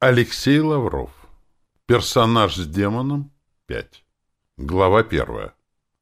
Алексей Лавров. Персонаж с демоном 5. Глава 1.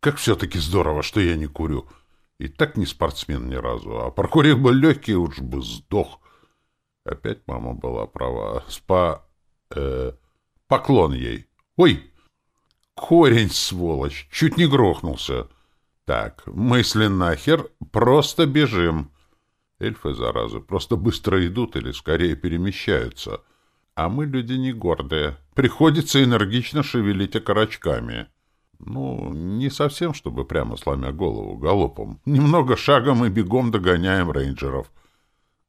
Как все-таки здорово, что я не курю. И так не спортсмен ни разу, а прокурил бы легкий, уж бы сдох. Опять мама была права. Спа... Э, поклон ей. Ой! Корень, сволочь! Чуть не грохнулся. Так, мысли нахер, просто бежим. Эльфы, заразы, просто быстро идут или скорее перемещаются — а мы люди не гордые. Приходится энергично шевелить окорочками. Ну, не совсем, чтобы прямо сломя голову галопом. Немного шагом и бегом догоняем рейнджеров.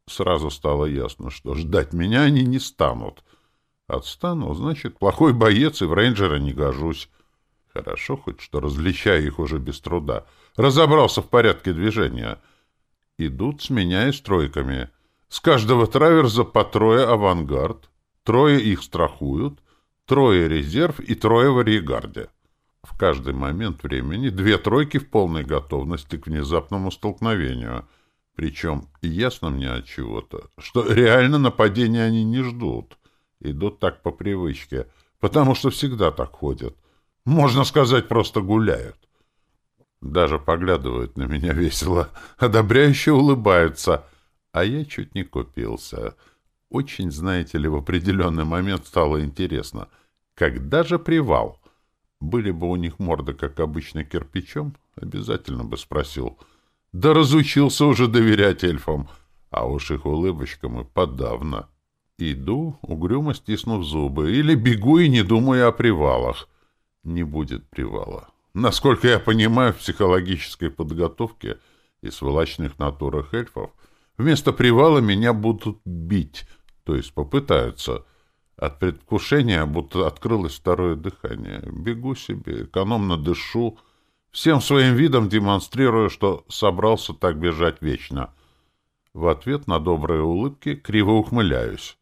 Сразу стало ясно, что ждать меня они не станут. Отстану, значит, плохой боец и в рейнджера не гожусь. Хорошо хоть, что различаю их уже без труда. Разобрался в порядке движения. Идут, сменяясь тройками. С каждого траверза по трое авангард. Трое их страхуют, трое резерв и трое в ариегарде. В каждый момент времени две тройки в полной готовности к внезапному столкновению. Причем ясно мне от чего-то, что реально нападения они не ждут. Идут так по привычке, потому что всегда так ходят. Можно сказать, просто гуляют. Даже поглядывают на меня весело, одобряюще улыбаются. А я чуть не купился. — очень, знаете ли, в определенный момент стало интересно, когда же привал? Были бы у них морды, как обычно, кирпичом, обязательно бы спросил. Да разучился уже доверять эльфам, а уж их улыбочкам и подавно. Иду, угрюмо стиснув зубы, или бегу и не думаю о привалах. Не будет привала. Насколько я понимаю, в психологической подготовке и сволочных натурах эльфов вместо привала меня будут бить — то есть попытаются, от предвкушения будто открылось второе дыхание. Бегу себе, экономно дышу, всем своим видом демонстрирую, что собрался так бежать вечно. В ответ на добрые улыбки криво ухмыляюсь.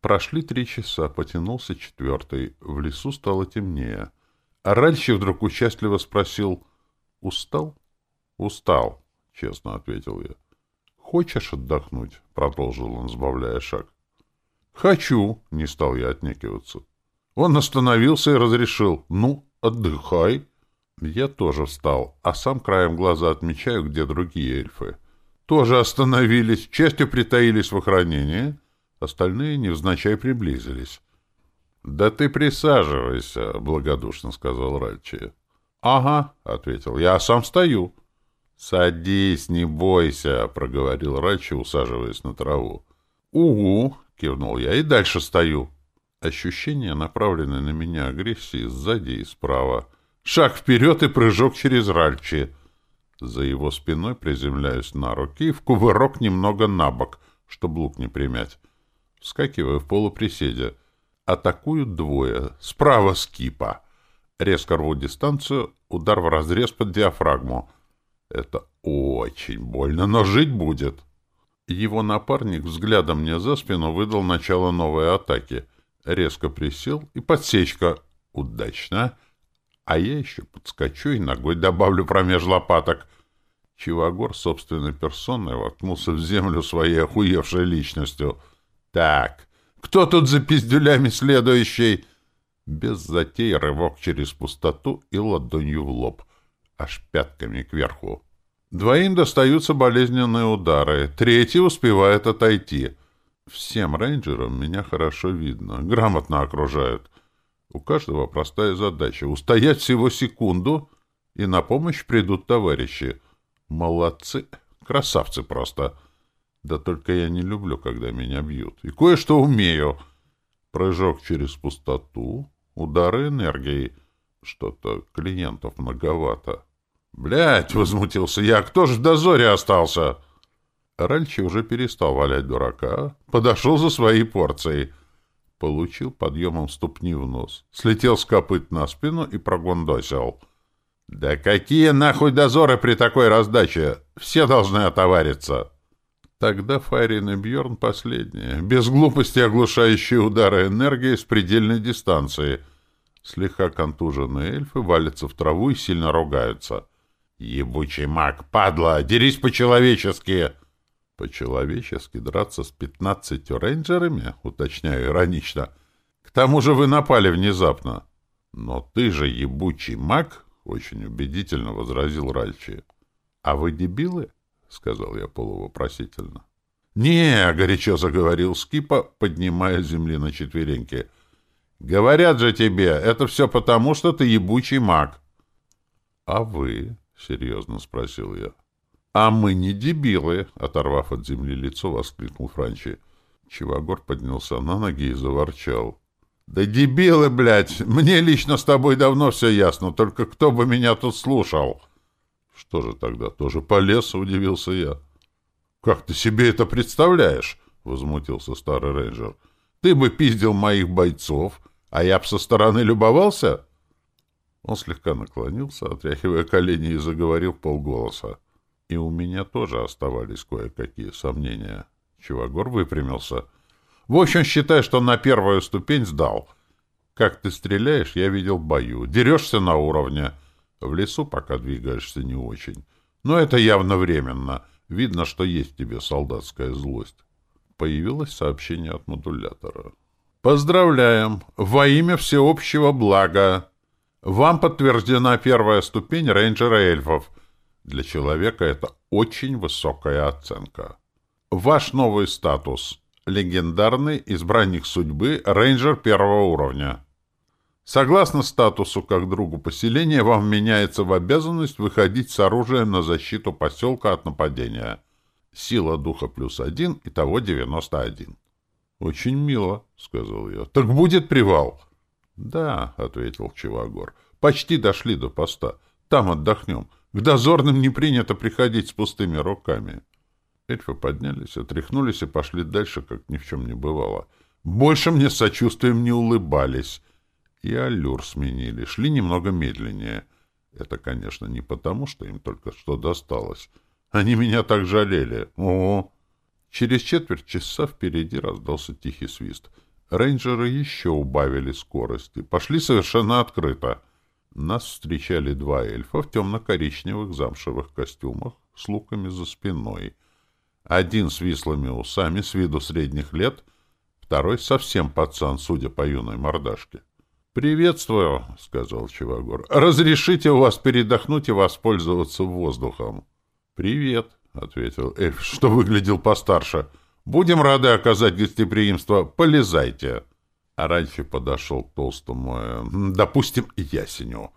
Прошли три часа, потянулся четвертый. В лесу стало темнее. А вдруг участливо спросил, «Устал?» «Устал», — честно ответил я хочешь отдохнуть?» — продолжил он, сбавляя шаг. «Хочу!» — не стал я отнекиваться. Он остановился и разрешил. «Ну, отдыхай!» Я тоже встал, а сам краем глаза отмечаю, где другие эльфы. Тоже остановились, частью притаились в охранении. Остальные невзначай приблизились. «Да ты присаживайся!» — благодушно сказал Ральчи. «Ага!» — ответил я, — «а сам стою!» «Садись, не бойся», — проговорил Рэчи, усаживаясь на траву. «Угу», — кивнул я, — «и дальше стою». Ощущение, направленное на меня агрессии сзади и справа. «Шаг вперед и прыжок через Ральчи». За его спиной приземляюсь на руки и в кувырок немного на бок, чтобы лук не примять. Вскакиваю в полуприседе. Атакуют двое. Справа скипа. Резко рву дистанцию, удар в разрез под диафрагму — это очень больно, но жить будет. Его напарник взглядом мне за спину выдал начало новой атаки. Резко присел, и подсечка. Удачно. А я еще подскочу и ногой добавлю промеж лопаток. Чивагор собственной персоной воткнулся в землю своей охуевшей личностью. «Так, кто тут за пиздюлями следующий?» Без затей рывок через пустоту и ладонью в лоб — аж пятками кверху. Двоим достаются болезненные удары, третий успевает отойти. Всем рейнджерам меня хорошо видно, грамотно окружают. У каждого простая задача — устоять всего секунду, и на помощь придут товарищи. Молодцы, красавцы просто. Да только я не люблю, когда меня бьют. И кое-что умею. Прыжок через пустоту, удары энергией. Что-то клиентов многовато. Блять, возмутился я, кто ж в дозоре остался? Ральчи уже перестал валять дурака, подошел за своей порцией. Получил подъемом ступни в нос, слетел с копыт на спину и прогондосил. «Да какие нахуй дозоры при такой раздаче? Все должны отовариться!» Тогда Фарин и Бьорн последние, без глупости оглушающие удары энергии с предельной дистанции. Слегка контуженные эльфы валятся в траву и сильно ругаются. Ебучий маг, падла, дерись по-человечески!» «По-человечески драться с пятнадцатью рейнджерами?» — уточняю иронично. «К тому же вы напали внезапно». «Но ты же ебучий маг!» — очень убедительно возразил Ральчи. «А вы дебилы?» — сказал я полувопросительно. «Не!» — горячо заговорил Скипа, поднимая земли на четвереньки. «Говорят же тебе, это все потому, что ты ебучий маг». «А вы?» — серьезно спросил я. «А мы не дебилы!» а — оторвав от земли лицо, воскликнул Франчи. Чивагор поднялся на ноги и заворчал. «Да дебилы, блядь! Мне лично с тобой давно все ясно, только кто бы меня тут слушал!» «Что же тогда, тоже полез?» — удивился я. «Как ты себе это представляешь?» — возмутился старый рейнджер. «Ты бы пиздил моих бойцов, а я б со стороны любовался?» Он слегка наклонился, отряхивая колени, и заговорил полголоса. И у меня тоже оставались кое-какие сомнения. Чувагор выпрямился. «В общем, считай, что на первую ступень сдал. Как ты стреляешь, я видел бою. Дерешься на уровне. В лесу пока двигаешься не очень. Но это явно временно. Видно, что есть в тебе солдатская злость». Появилось сообщение от модулятора. «Поздравляем! Во имя всеобщего блага!» Вам подтверждена первая ступень рейнджера эльфов. Для человека это очень высокая оценка. Ваш новый статус – легендарный избранник судьбы, рейнджер первого уровня. Согласно статусу как другу поселения, вам меняется в обязанность выходить с оружием на защиту поселка от нападения. Сила духа плюс один, итого 91. «Очень мило», — сказал я. «Так будет привал». Да, ответил Чивагор. Почти дошли до поста. Там отдохнем. К дозорным не принято приходить с пустыми руками. Эльфы поднялись, отряхнулись и пошли дальше, как ни в чем не бывало. Больше мне с сочувствием не улыбались. И аллюр сменили, шли немного медленнее. Это, конечно, не потому, что им только что досталось. Они меня так жалели. О! Через четверть часа впереди раздался тихий свист — Рейнджеры еще убавили скорости, пошли совершенно открыто. Нас встречали два эльфа в темно-коричневых замшевых костюмах с луками за спиной. Один с вислыми усами, с виду средних лет, второй совсем пацан, судя по юной мордашке. «Приветствую», — сказал Чивагор. «Разрешите у вас передохнуть и воспользоваться воздухом?» «Привет», — ответил эльф, что выглядел постарше. Будем рады оказать гостеприимство. Полезайте. Аранчи подошел к толстому, эм, допустим, ясеню.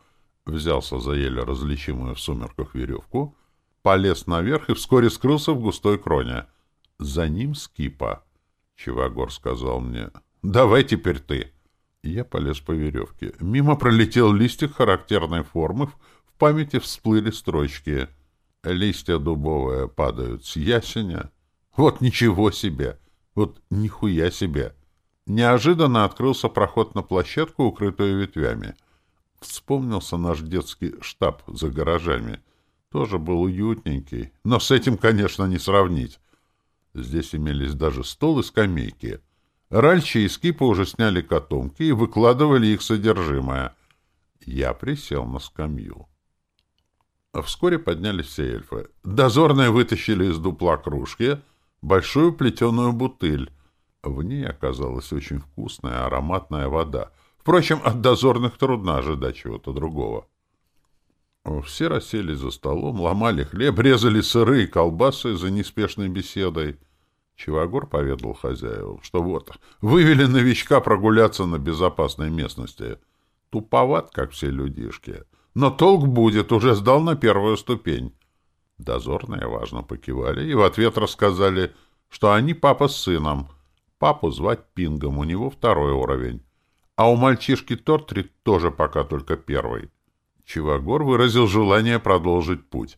Взялся за еле различимую в сумерках веревку, полез наверх и вскоре скрылся в густой кроне. За ним скипа. Чевагор сказал мне, «Давай теперь ты». Я полез по веревке. Мимо пролетел листик характерной формы, в памяти всплыли строчки. Листья дубовые падают с ясеня, вот ничего себе! Вот нихуя себе!» Неожиданно открылся проход на площадку, укрытую ветвями. Вспомнился наш детский штаб за гаражами. Тоже был уютненький, но с этим, конечно, не сравнить. Здесь имелись даже стол и скамейки. Ральчи и Скипа уже сняли котомки и выкладывали их содержимое. Я присел на скамью. Вскоре поднялись все эльфы. Дозорные вытащили из дупла кружки — большую плетеную бутыль. В ней оказалась очень вкусная ароматная вода. Впрочем, от дозорных трудно ожидать чего-то другого. Все рассели за столом, ломали хлеб, резали сыры и колбасы за неспешной беседой. Чивагор поведал хозяевам, что вот, вывели новичка прогуляться на безопасной местности. Туповат, как все людишки. Но толк будет, уже сдал на первую ступень. Дозорные важно покивали, и в ответ рассказали, что они папа с сыном. Папу звать Пингом, у него второй уровень. А у мальчишки Тортри тоже пока только первый. Чивагор выразил желание продолжить путь.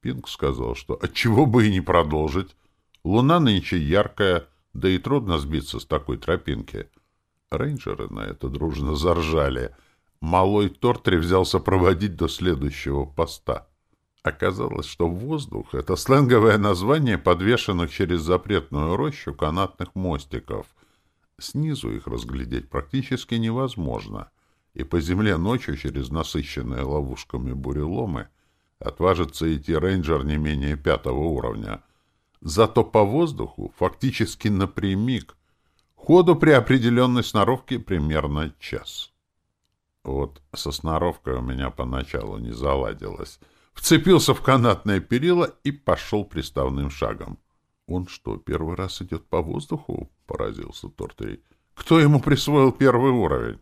Пинг сказал, что отчего бы и не продолжить. Луна нынче яркая, да и трудно сбиться с такой тропинки. Рейнджеры на это дружно заржали. Малой Тортри взялся проводить до следующего поста. Оказалось, что воздух — это сленговое название подвешенных через запретную рощу канатных мостиков. Снизу их разглядеть практически невозможно, и по земле ночью через насыщенные ловушками буреломы отважится идти рейнджер не менее пятого уровня. Зато по воздуху фактически напрямик. Ходу при определенной сноровке примерно час. Вот со сноровкой у меня поначалу не заладилось — вцепился в канатное перила и пошел приставным шагом. «Он что, первый раз идет по воздуху?» — поразился Тортрей. «Кто ему присвоил первый уровень?»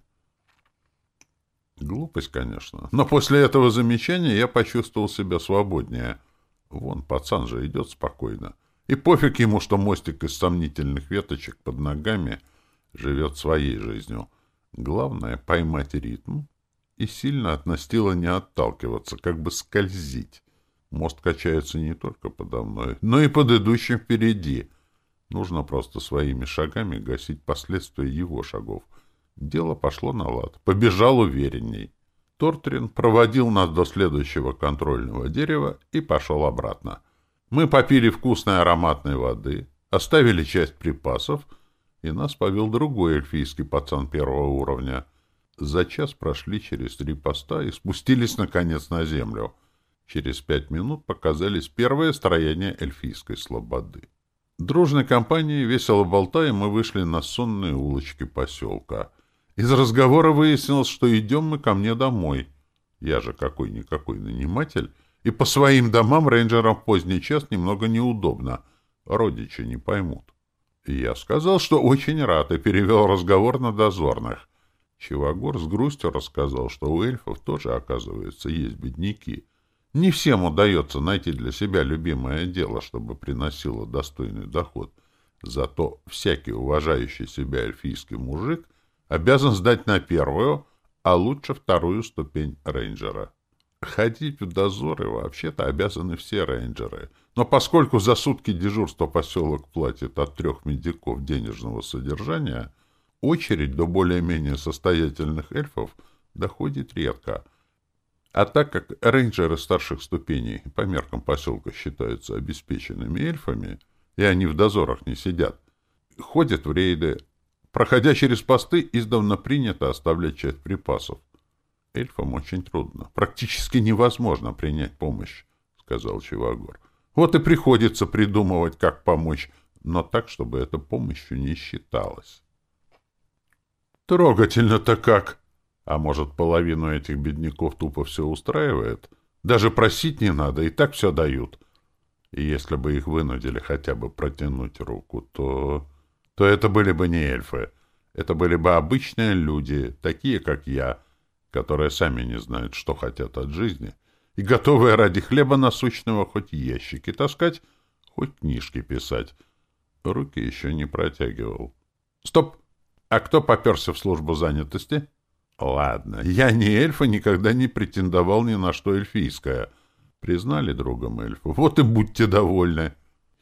Глупость, конечно. Но после этого замечания я почувствовал себя свободнее. Вон, пацан же идет спокойно. И пофиг ему, что мостик из сомнительных веточек под ногами живет своей жизнью. Главное — поймать ритм и сильно относило не отталкиваться, как бы скользить. Мост качается не только подо мной, но и под идущим впереди. Нужно просто своими шагами гасить последствия его шагов. Дело пошло на лад. Побежал уверенней. Тортрин проводил нас до следующего контрольного дерева и пошел обратно. Мы попили вкусной ароматной воды, оставили часть припасов, и нас повел другой эльфийский пацан первого уровня — за час прошли через три поста и спустились, наконец, на землю. Через пять минут показались первые строения эльфийской слободы. Дружной компанией, весело болтая, мы вышли на сонные улочки поселка. Из разговора выяснилось, что идем мы ко мне домой. Я же какой-никакой наниматель, и по своим домам рейнджерам в поздний час немного неудобно. Родичи не поймут. И я сказал, что очень рад, и перевел разговор на дозорных — Чивагор с грустью рассказал, что у эльфов тоже, оказывается, есть бедняки. Не всем удается найти для себя любимое дело, чтобы приносило достойный доход. Зато всякий уважающий себя эльфийский мужик обязан сдать на первую, а лучше вторую ступень рейнджера. Ходить в дозоры вообще-то обязаны все рейнджеры, но поскольку за сутки дежурство поселок платит от трех медиков денежного содержания – очередь до более-менее состоятельных эльфов доходит редко. А так как рейнджеры старших ступеней по меркам поселка считаются обеспеченными эльфами, и они в дозорах не сидят, ходят в рейды, проходя через посты, издавна принято оставлять часть припасов. Эльфам очень трудно, практически невозможно принять помощь, сказал Чивагор. Вот и приходится придумывать, как помочь, но так, чтобы эта помощью не считалась. Трогательно-то как. А может, половину этих бедняков тупо все устраивает? Даже просить не надо, и так все дают. И если бы их вынудили хотя бы протянуть руку, то... То это были бы не эльфы. Это были бы обычные люди, такие, как я, которые сами не знают, что хотят от жизни, и готовые ради хлеба насущного хоть ящики таскать, хоть книжки писать. Руки еще не протягивал. «Стоп!» А кто поперся в службу занятости? Ладно, я не эльф и никогда не претендовал ни на что эльфийское. Признали другом эльфа. Вот и будьте довольны.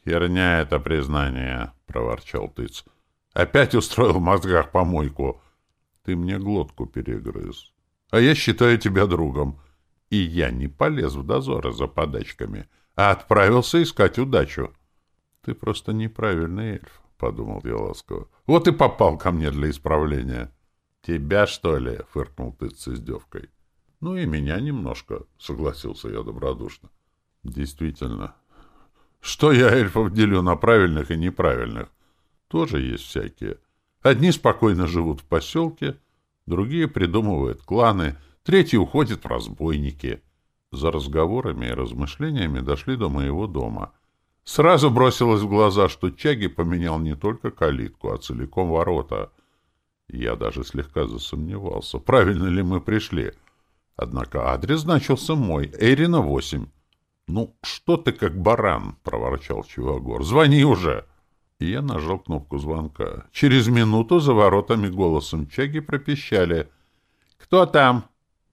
Херня это признание, проворчал тыц. Опять устроил в мозгах помойку. Ты мне глотку перегрыз. А я считаю тебя другом. И я не полез в дозоры за подачками, а отправился искать удачу. Ты просто неправильный эльф. — подумал я ласково. «Вот и попал ко мне для исправления». «Тебя, что ли?» — фыркнул ты с издевкой. «Ну и меня немножко», — согласился я добродушно. «Действительно. Что я эльфов делю на правильных и неправильных? Тоже есть всякие. Одни спокойно живут в поселке, другие придумывают кланы, третьи уходят в разбойники». За разговорами и размышлениями дошли до моего дома — Сразу бросилось в глаза, что Чаги поменял не только калитку, а целиком ворота. Я даже слегка засомневался, правильно ли мы пришли. Однако адрес значился мой, Эрина 8. «Ну, что ты как баран?» — проворчал Чивагор. «Звони уже!» И я нажал кнопку звонка. Через минуту за воротами голосом Чаги пропищали. «Кто там?»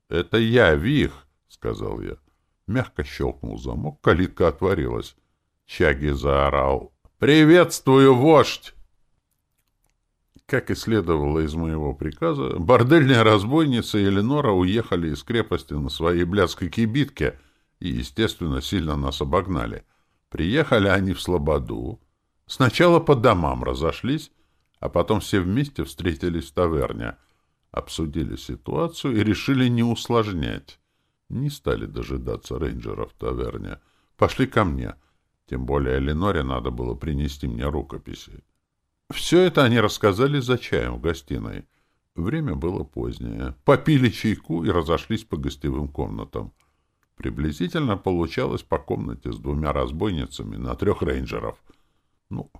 «Это я, Вих!» — сказал я. Мягко щелкнул замок, калитка отворилась. Чаги заорал. «Приветствую, вождь!» Как и следовало из моего приказа, бордельная разбойница и Эленора уехали из крепости на своей блядской кибитке и, естественно, сильно нас обогнали. Приехали они в Слободу. Сначала по домам разошлись, а потом все вместе встретились в таверне, обсудили ситуацию и решили не усложнять. Не стали дожидаться рейнджера в таверне. Пошли ко мне — тем более Эленоре надо было принести мне рукописи. Все это они рассказали за чаем в гостиной. Время было позднее. Попили чайку и разошлись по гостевым комнатам. Приблизительно получалось по комнате с двумя разбойницами на трех рейнджеров. Ну,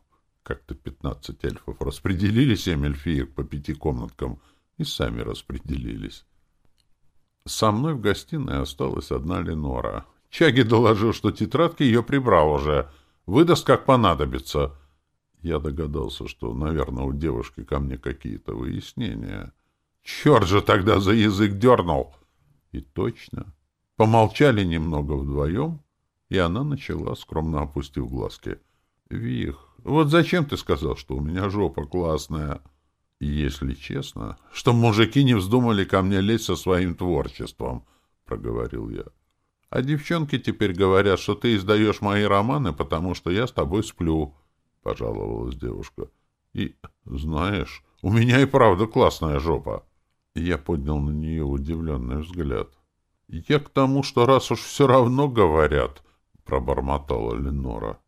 как-то пятнадцать эльфов распределили семь эльфиек по пяти комнаткам и сами распределились. Со мной в гостиной осталась одна Ленора. Чаги доложил, что тетрадки ее прибрал уже. Выдаст, как понадобится. Я догадался, что, наверное, у девушки ко мне какие-то выяснения. Черт же тогда за язык дернул! И точно. Помолчали немного вдвоем, и она начала, скромно опустив глазки. «Вих, вот зачем ты сказал, что у меня жопа классная?» «Если честно, что мужики не вздумали ко мне лезть со своим творчеством», — проговорил я. А девчонки теперь говорят, что ты издаешь мои романы, потому что я с тобой сплю, — пожаловалась девушка. — И, знаешь, у меня и правда классная жопа. Я поднял на нее удивленный взгляд. — Я к тому, что раз уж все равно говорят, — пробормотала Ленора.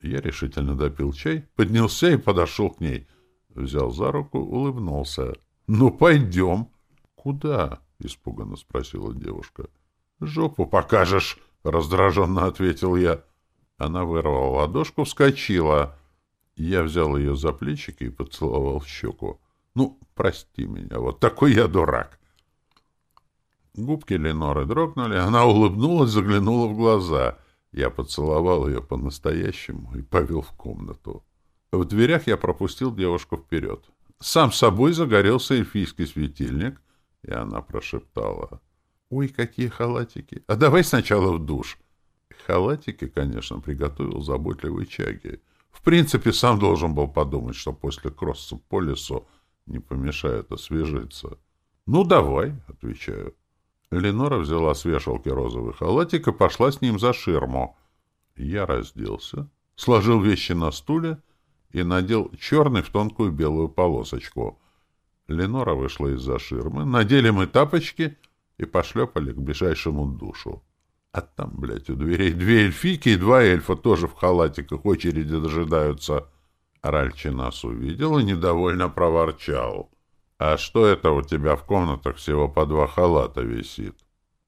Я решительно допил чай, поднялся и подошел к ней. Взял за руку, улыбнулся. — Ну, пойдем. — Куда? — испуганно спросила девушка. — Жопу покажешь!» — раздраженно ответил я. Она вырвала ладошку, вскочила. Я взял ее за плечики и поцеловал в щеку. «Ну, прости меня, вот такой я дурак!» Губки Леноры дрогнули, она улыбнулась, заглянула в глаза. Я поцеловал ее по-настоящему и повел в комнату. В дверях я пропустил девушку вперед. Сам собой загорелся эльфийский светильник, и она прошептала — Ой, какие халатики! А давай сначала в душ. Халатики, конечно, приготовил заботливый Чаги. В принципе, сам должен был подумать, что после кросса по лесу не помешает освежиться. «Ну, давай», — отвечаю. Ленора взяла с вешалки розовый халатик и пошла с ним за ширму. Я разделся, сложил вещи на стуле и надел черный в тонкую белую полосочку. Ленора вышла из-за ширмы, надели мы тапочки — и пошлепали к ближайшему душу. А там, блядь, у дверей две эльфики и два эльфа тоже в халатиках очереди дожидаются. Ральчи нас увидел и недовольно проворчал. «А что это у тебя в комнатах всего по два халата висит?»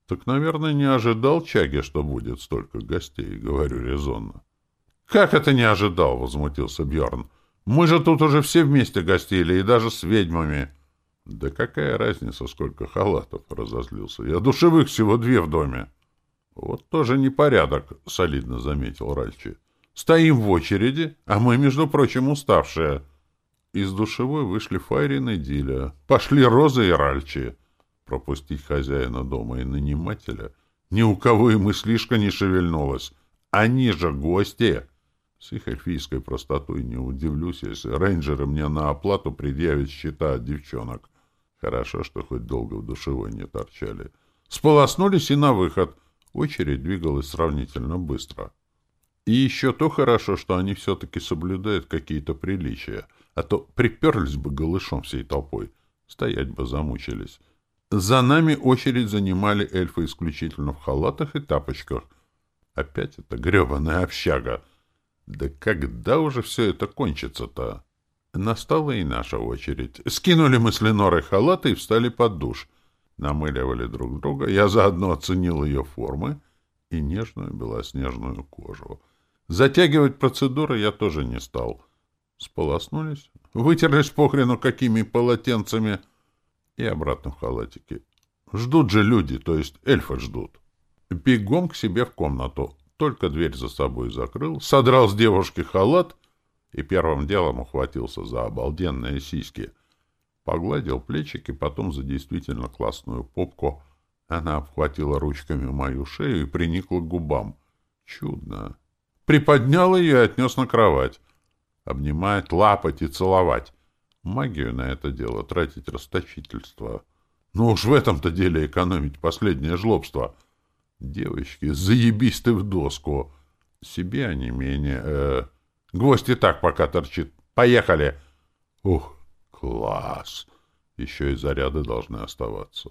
«Так, наверное, не ожидал Чаги, что будет столько гостей», — говорю резонно. «Как это не ожидал?» — возмутился Бьорн. «Мы же тут уже все вместе гостили, и даже с ведьмами». Да какая разница, сколько халатов, — разозлился. Я душевых всего две в доме. Вот тоже непорядок, — солидно заметил Ральчи. Стоим в очереди, а мы, между прочим, уставшие. Из душевой вышли Файрин и Диля. Пошли Роза и Ральчи. Пропустить хозяина дома и нанимателя ни у кого и мыслишка не шевельнулась. Они же гости. С их эльфийской простотой не удивлюсь, если рейнджеры мне на оплату предъявят счета от девчонок. Хорошо, что хоть долго в душе не торчали. Сполоснулись и на выход. Очередь двигалась сравнительно быстро. И еще то хорошо, что они все-таки соблюдают какие-то приличия, а то приперлись бы голышом всей толпой, стоять бы замучились. За нами очередь занимали эльфы исключительно в халатах и тапочках. Опять эта гребаная общага. Да когда уже все это кончится-то? Настала и наша очередь. Скинули мы с Ленорой халаты и встали под душ. Намыливали друг друга. Я заодно оценил ее формы и нежную белоснежную кожу. Затягивать процедуры я тоже не стал. Сполоснулись, вытерлись похрену какими полотенцами и обратно в халатики. Ждут же люди, то есть эльфы ждут. Бегом к себе в комнату. Только дверь за собой закрыл, содрал с девушки халат — и первым делом ухватился за обалденные сиськи. Погладил плечик и потом за действительно классную попку. Она обхватила ручками мою шею и приникла к губам. Чудно. Приподнял ее и отнес на кровать. Обнимает, лапать и целовать. Магию на это дело тратить расточительство. Ну уж в этом-то деле экономить последнее жлобство. Девочки, заебись ты в доску. Себе, а не менее... Э -э Гости так пока торчит. Поехали!» «Ух, класс! Еще и заряды должны оставаться».